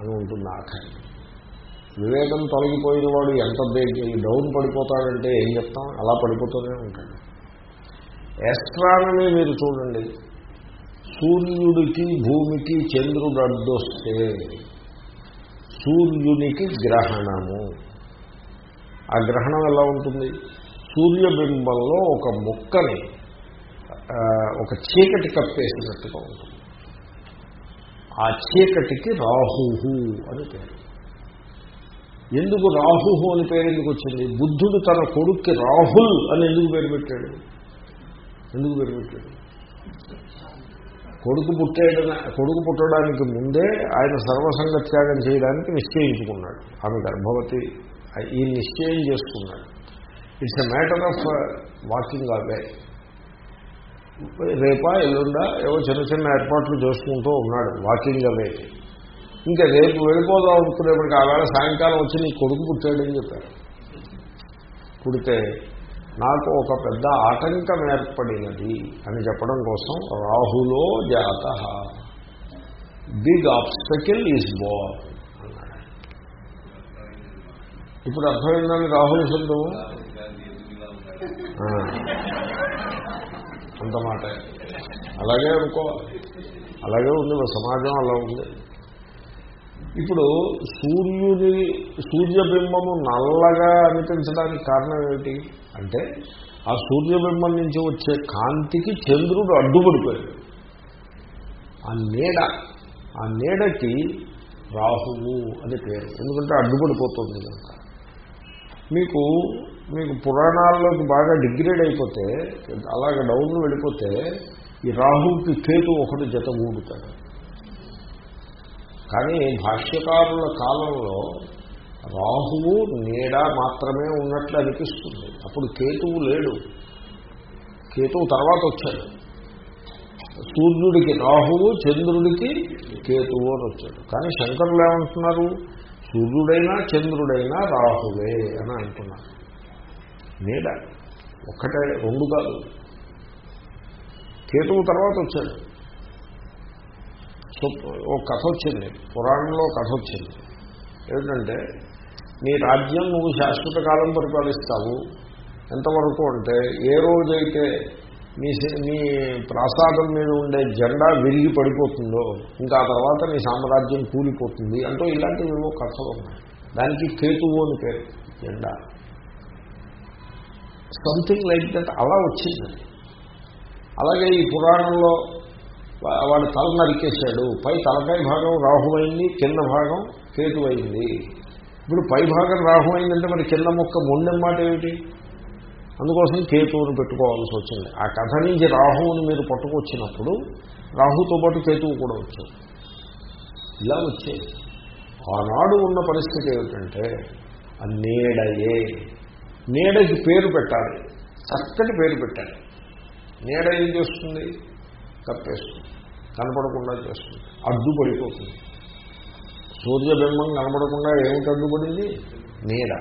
అని ఉంటుంది ఆఖరి వివేకం తొలగిపోయిన వాడు ఎంత డౌన్ పడిపోతాడంటే ఏం చెప్తాం? అలా పడిపోతూనే ఉంటాడు. ఎస్ట్రానమీ మీరు చూడండి. సూర్యుడికి భూమికి చంద్రుడు అడ్డొస్తే సూర్యునికి గ్రహణము. ఆ గ్రహణం ఎలా ఉంటుంది? సూర్యబింబంలో ఒక ముక్కని ఒక చీకటి కప్పేసినట్టుగా ఉంటుంది. ఆ చీకటికి రాహుహు అని పేరు. ఎందుకు రాహుహు అని పేరు ఎందుకు వచ్చింది? బుద్ధుడు తన కొడుక్కి రాహుల్ అని ఎందుకు పేరు పెట్టాడు? ఎందుకు పేరు పెట్టాడు? కొడుకు పుట్టేయడం కొడుకు పుట్టడానికి ముందే ఆయన సర్వసంగ త్యాగం చేయడానికి నిశ్చయించుకున్నాడు. ఆమె గర్భవతి ఈ నిశ్చయం చేసుకున్నాడు. It's a matter of walking away రేపా ఎల్లుండా ఏవో చిన్న చిన్న ఏర్పాట్లు చేసుకుంటూ ఉన్నాడు వాకింగ్ అవే ఇంకా రేపు వెళ్ళిపోదాం అనుకునేప్పటికీ ఆవేళ సాయంకాలం వచ్చి నీ కొడుకు పుట్టాడని చెప్పారు. పుడితే నాకు ఒక పెద్ద ఆటంకం ఏర్పడినది అని చెప్పడం కోసం రాహులో జాత. బిగ్ ఆబ్స్టకిల్ ఈజ్ బోర్ ఇప్పుడు అర్థమైందని రాహుల్ శబ్దం అంత మాట. అలాగే అనుకోవాలి అలాగే ఉంది సమాజం అలా ఉంది. ఇప్పుడు సూర్యుని సూర్యబింబము నల్లగా అనిపించడానికి కారణం ఏమిటి? అంటే ఆ సూర్యబింబం నుంచి వచ్చే కాంతికి చంద్రుడు అడ్డుపడిపోయాడు. ఆ నీడ ఆ నీడకి రాహువు అని పేరు. ఎందుకంటే అడ్డుపడిపోతుంది కనుక. మీకు మీకు పురాణాల్లోకి బాగా డిగ్రేడ్ అయిపోతే అలాగ డౌన్ వెళ్ళిపోతే ఈ రాహువుకి కేతు ఒకటి జత ఊడుతాడు కానీ భాష్యకారుల కాలంలో రాహువు నీడ మాత్రమే ఉన్నట్లు అనిపిస్తుంది. అప్పుడు కేతువు లేడు. కేతువు తర్వాత వచ్చాడు. సూర్యుడికి రాహువు చంద్రుడికి కేతువు అని వచ్చాడు. కానీ శంకరులు ఏమంటున్నారు? సూర్యుడైనా చంద్రుడైనా రాహువే అని అంటున్నారు. నీడ ఒక్కటే రెండు కాదు. కేతువు తర్వాత వచ్చాడు. సో ఓ కథ వచ్చింది. పురాణంలో కథ వచ్చింది. ఏమిటంటే నీ రాజ్యం నువ్వు శాశ్వత కాలం పరిపాలిస్తావు. ఎంతవరకు అంటే ఏ రోజైతే మీ మీ ప్రాసాదం మీద ఉండే జెండా విరిగి పడిపోతుందో ఇంకా ఆ తర్వాత నీ సామ్రాజ్యం కూలిపోతుంది అంటూ ఇలాంటివి ఏవో కథలు ఉన్నాయి. దానికి కేతువు అని పేరు జెండా. సంథింగ్ లైక్ దట్ అలా వచ్చింది అలాగే ఈ పురాణంలో వాడు తల నరికేశాడు. పై తలకాయ భాగం రాహువైంది కింద భాగం కేతువైంది. ఇప్పుడు పైభాగం భాగం రాహువైందంటే మరి కింద మొక్క మొండెం ఏమిటి? అందుకోసం కేతువును పెట్టుకోవాల్సి వచ్చింది. ఆ కథ నుంచి రాహువుని మీరు పట్టుకొచ్చినప్పుడు రాహుతో పాటు కేతువు కూడా వచ్చాయి ఇలా వచ్చేది. ఆనాడు ఉన్న పరిస్థితి ఏమిటంటే ఆ నీడయే. నీడకి పేరు పెట్టాలి. చక్కటి పేరు పెట్టాలి. నీడ ఏం చేస్తుంది? కప్పేస్తుంది. కనపడకుండా చేస్తుంది. అడ్డుపడిపోతుంది. సూర్యబింబం కనపడకుండా ఏమిటి అడ్డుపడింది నీడ.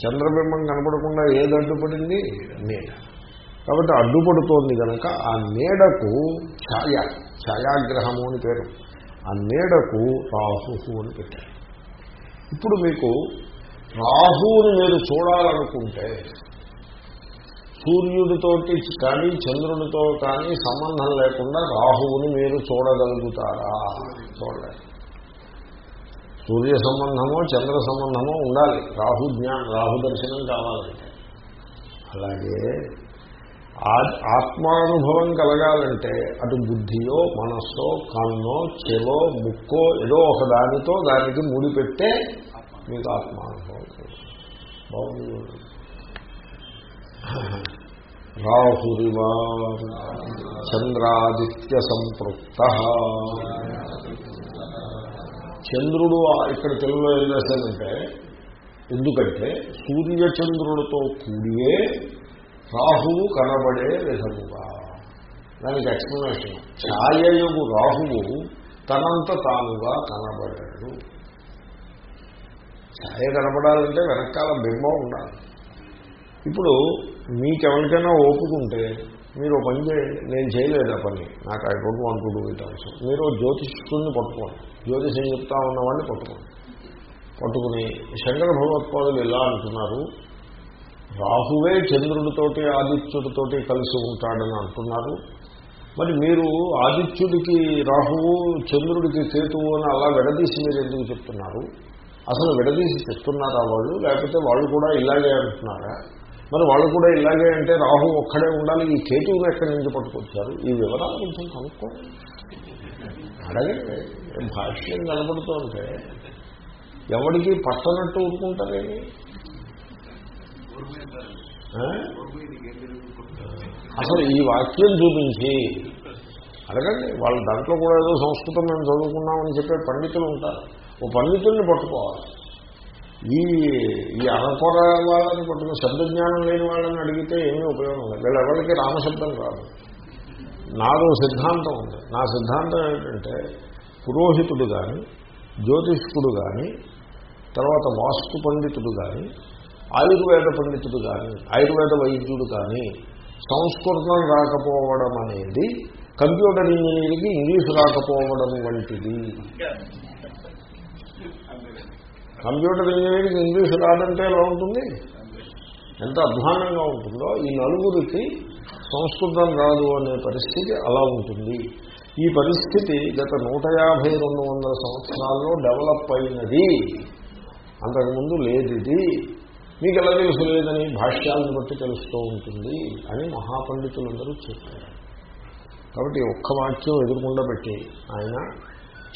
చంద్రబింబం కనపడకుండా ఏది అడ్డుపడింది నీడ. కాబట్టి అడ్డుపడుతోంది కనుక ఆ నీడకు ఛాయ ఛాయాగ్రహము అని పేరు. ఆ నీడకు రాహు అని పెట్టారు. ఇప్పుడు మీకు రాహువుని మీరు చూడాలనుకుంటే సూర్యుడితోటి కానీ చంద్రుడితో కానీ సంబంధం లేకుండా రాహువుని మీరు చూడగలుగుతారా? చూడలేదు సూర్య సంబంధమో చంద్ర సంబంధమో ఉండాలి. రాహు జ్ఞానం రాహు దర్శనం కావాలంటే అలాగే ఆత్మానుభవం కలగాలంటే అటు బుద్ధియో మనస్సో కన్నో చెలో ముక్కో ఏదో ఒక దానితో దానికి ముడిపెట్టే మీకు ఆత్మానుభవం బాగుంది. రాహురివా చంద్రాదిత్య సంపృక్త. చంద్రుడు ఇక్కడ తెలుగులో ఏం రాశానంటే ఎందుకంటే సూర్యచంద్రులతో కూడియే రాహువు కనబడే విధముగా. దానికి ఎక్స్ప్లెనేషన్ ఛాయయుగు రాహువు తనంత తానుగా కనబడాడు. ఛాయ కనపడాలంటే వెనకాల బింబం ఉండాలి. ఇప్పుడు మీకెవరికైనా ఓపుకుంటే మీరు పని చేయండి నేను చేయలేదు ఆ పని. నాకు I don't want to do it also. మీరు జ్యోతిష్కుడిని పట్టుకోండి. జ్యోతిషం చెప్తా ఉన్నవాడిని పట్టుకోండి. పట్టుకుని శంకర భగవత్పాదులు ఎలా అంటున్నారు. రాహువే చంద్రుడితోటి ఆదిత్యుడితోటి కలిసి ఉంటాడని అంటున్నారు. మరి మీరు ఆదిత్యుడికి రాహువు చంద్రుడికి కేతువు అని అలా విడదీసి మీరు ఎందుకు చెప్తున్నారు? అసలు విడదీసి చెప్తున్నారా వాళ్ళు? లేకపోతే వాళ్ళు కూడా ఇలాగే అంటున్నారా? మరి వాళ్ళు కూడా ఇలాగే అంటే రాహు ఒక్కడే ఉండాలి. ఈ కేతువుని ఎక్కడి నుంచి పట్టుకొచ్చారు? ఈ వివరాలు కొంచెం కనుక్కోండి. అడగండి భాష్యం కనబడుతుంటే ఎవరికి పట్టనట్టు ఊరుకుంటారేమి అసలు ఈ వాక్యం చూపించి అడగండి. వాళ్ళ దాంట్లో కూడా ఏదో సంస్కృతం మేము చదువుకున్నామని చెప్పే పండితులు ఉంటారు. ఓ పండితుల్ని పట్టుకోవాలి. ఈ ఈ అరకొర వాళ్ళని పట్టుకుని శబ్దజ్ఞానం లేని వాళ్ళని అడిగితే ఏమీ ఉపయోగం లేదు. వీళ్ళెవరికి రామశబ్దం రాదు నాదో సిద్ధాంతం ఉంది. నా సిద్ధాంతం ఏమిటంటే పురోహితుడు కానీ జ్యోతిష్కుడు కానీ తర్వాత వాస్తు పండితుడు కానీ ఆయుర్వేద పండితుడు కానీ ఆయుర్వేద వైద్యుడు కానీ సంస్కృతం రాకపోవడం అనేది కంప్యూటర్ ఇంజనీర్కి ఇంగ్లీష్ రాకపోవడం వంటిది. కంప్యూటర్ ఇంజనీరింగ్ ఇంగ్లీష్ రాదంటే ఎలా ఉంటుంది? ఎంత అధ్వానంగా ఉంటుందో ఈ నలుగురికి సంస్కృతం రాదు అనే పరిస్థితి అలా ఉంటుంది. ఈ పరిస్థితి గత నూట యాభై రెండు వందల సంవత్సరాల్లో డెవలప్ అయినది. అంతకుముందు లేదు ఇది మీకు ఎలా తెలుసు లేదని? భాష్యాలను బట్టి తెలుస్తూ ఉంటుంది అని మహాపండితులందరూ చెప్పారు. కాబట్టి ఒక్క వాక్యం ఎదురుకుండా పెట్టి ఆయన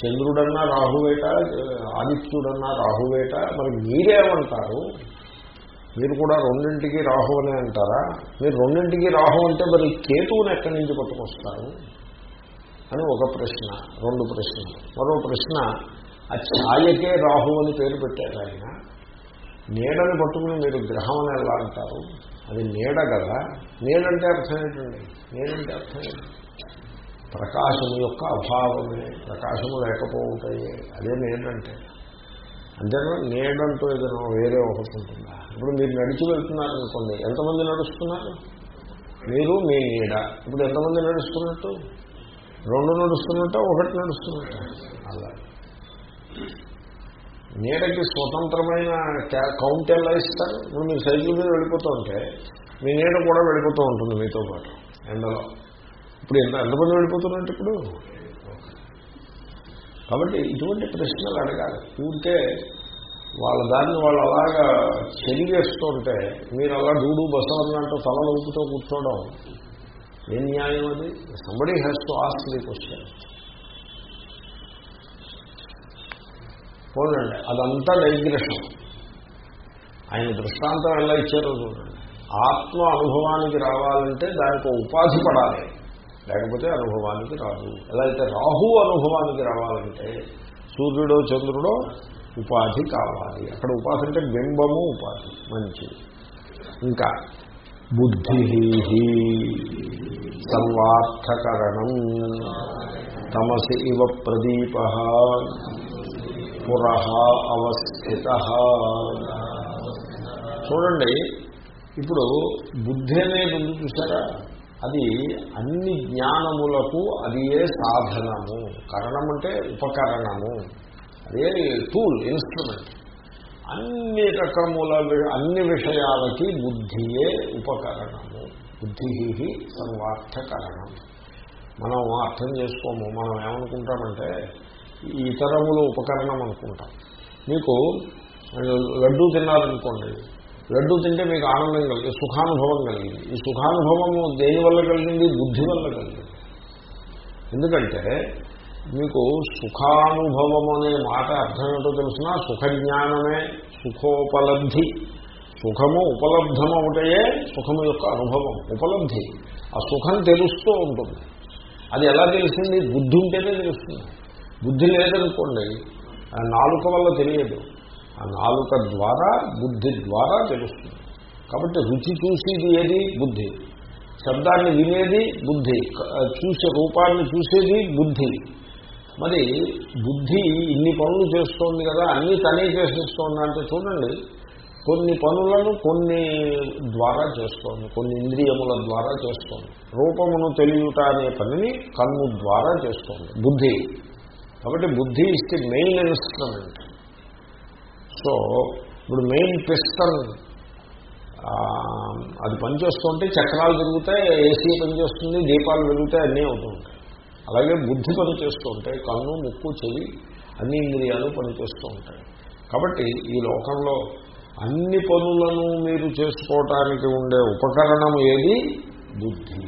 చంద్రుడన్నా రాహువేట ఆదిత్యుడన్నా రాహువేట మరి మీరేమంటారు? మీరు కూడా రెండింటికి రాహు అనే అంటారా? మీరు రెండింటికి రాహు అంటే మరి కేతువుని ఎక్కడి నుంచి పట్టుకొస్తారు? అని ఒక ప్రశ్న రెండు ప్రశ్నలు. మరో ప్రశ్న ఆ ఛాయకే రాహు అని పేరు పెట్టారు ఆయన. నీడని పట్టుకుని మీరు గ్రహం అని ఎలా అంటారు? అది నీడ కదా. నీడంటే అర్థం ఏంటండి? నీడంటే అర్థం ఏంటండి ప్రకాశం యొక్క అభావమే ప్రకాశము లేకపోతాయి అదే నీడంటే అంతేనా నీడంతో ఏదైనా వేరే ఒకటి ఉంటుందా? ఇప్పుడు మీరు నడిచి వెళ్తున్నారనుకోండి ఎంతమంది నడుస్తున్నారు? మీరు మీ నీడ. ఇప్పుడు ఎంతమంది నడుస్తున్నట్టు? రెండు నడుస్తున్నట్ట ఒకటి నడుస్తున్నట్ట? అలా. నీడకి స్వతంత్రమైన కౌంట్ ఎలా ఇస్తారు? ఇప్పుడు మీరు సైకిల్ మీద వెళ్ళిపోతూ ఉంటే మీ నీడ కూడా వెళ్ళిపోతూ ఉంటుంది మీతో పాటు ఎండలో. ఇప్పుడు ఎంత ఎంతమంది వెళ్ళిపోతున్నట్టు ఇప్పుడు? కాబట్టి ఇటువంటి ప్రశ్నలు అడగాలి. చూస్తే వాళ్ళ దాన్ని వాళ్ళు అలాగా చెరిగేస్తుంటే మీరు అలా డూడు బసవన్నట్టు తల ఊపుతో కూర్చోవడం ఏం న్యాయం అది? Somebody has to ask the question చూడండి అదంతా డైగ్రెషన్. ఆయన దృష్టాంతం ఎలా ఇచ్చారో చూడండి. ఆత్మ అనుభవానికి రావాలంటే దానికి ఉపాధి పడాలి. లేకపోతే అనుభవానికి రాదు. ఎలా అయితే రాహు అనుభవానికి రావాలంటే సూర్యుడో చంద్రుడో ఉపాధి కావాలి. అక్కడ ఉపాధి అంటే బింబము ఉపాధి మంచిది ఇంకా బుద్ధి సర్వార్థకరణం తమసి ఇవ ప్రదీప పురః అవస్థిత. చూడండి ఇప్పుడు బుద్ధి అనేది ఉంది చూసారా? అది అన్ని జ్ఞానములకు అది ఏ సాధనము? కరణం అంటే ఉపకరణము. అదే టూల్ ఇన్స్ట్రుమెంట్ అన్ని రకముల అన్ని విషయాలకి బుద్ధియే ఉపకరణము. బుద్ధి సర్వార్థకరణం మనం అర్థం చేసుకోము. మనం ఏమనుకుంటామంటే ఇతరములు ఉపకరణం అనుకుంటాం. మీకు లడ్డూ తిన్నారనుకోండి లడ్డూ తింటే మీకు ఆనందం కలిగింది సుఖానుభవం కలిగింది ఈ సుఖానుభవము దేని వల్ల కలిగింది? బుద్ధి వల్ల కలిగింది. ఎందుకంటే మీకు సుఖానుభవం అనే మాట అర్థం ఏంటో తెలిసిన? సుఖజ్ఞానమే సుఖోపలబ్ధి. సుఖము ఉపలబ్ధం ఒకటే సుఖము యొక్క అనుభవం ఉపలబ్ధి. ఆ సుఖం తెలుస్తూ ఉంటుంది. అది ఎలా తెలిసింది? బుద్ధి ఉంటేనే తెలుస్తుంది. బుద్ధి లేదనుకోండి నాలుక వల్ల తెలియదు. ఆ నాలుక ద్వారా బుద్ధి ద్వారా తెలుస్తుంది. కాబట్టి రుచి చూసేది ఏది? బుద్ధి. శబ్దాన్ని వినేది? బుద్ధి. చూసే రూపాన్ని చూసేది? బుద్ధి. మరి బుద్ధి ఇన్ని పనులు చేస్తోంది కదా అన్నీ తనే చేసేస్తోంది అంటే చూడండి కొన్ని పనులను కొన్ని ద్వారా చేస్తోంది కొన్ని ఇంద్రియముల ద్వారా చేస్తోంది. రూపమును తెలియట అనే పనిని కన్ను ద్వారా చేస్తోంది. బుద్ధి. కాబట్టి బుద్ధి is the main instrument so ఇప్పుడు మెయిన్ పిస్టన్ అది పనిచేస్తుంటే చక్రాలు తిరుగుతాయి ఏసీ పనిచేస్తుంది దీపాలు వెలుగుతాయి అన్నీ అవుతూ ఉంటాయి. అలాగే బుద్ధి పనిచేస్తూ ఉంటాయి కన్ను ముక్కు చెవి అన్ని ఇంద్రియాలు పనిచేస్తూ ఉంటాయి. కాబట్టి ఈ లోకంలో అన్ని పనులను మీరు చేసుకోవటానికి ఉండే ఉపకరణం ఏది? బుద్ధి.